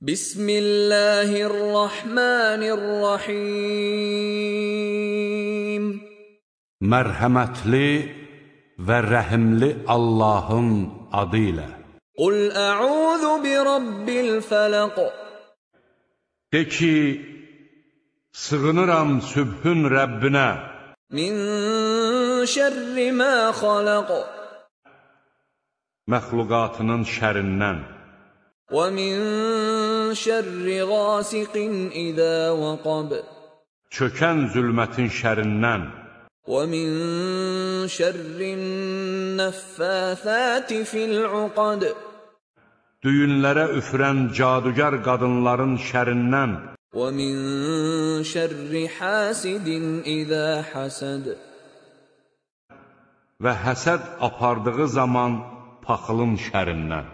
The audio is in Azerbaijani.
Bismillahirrahmanirrahim. Mərhəmətli və rəhimli Allahın adı ilə. Qul əuzu bi rabbil fələq De ki, sığınıram sübhün Rəbbinə. Min şərri mə xaləq Məxluqatının şərindən. ومن شر غاسق إذا وقب çökən zülmətin şərindən, ومن شر النفاثات في العقد düyünlərə üfürən cadugar qadınların şərindən, ومن شر حاسد إذا حسد və həsəd apardığı zaman paxılın şərindən.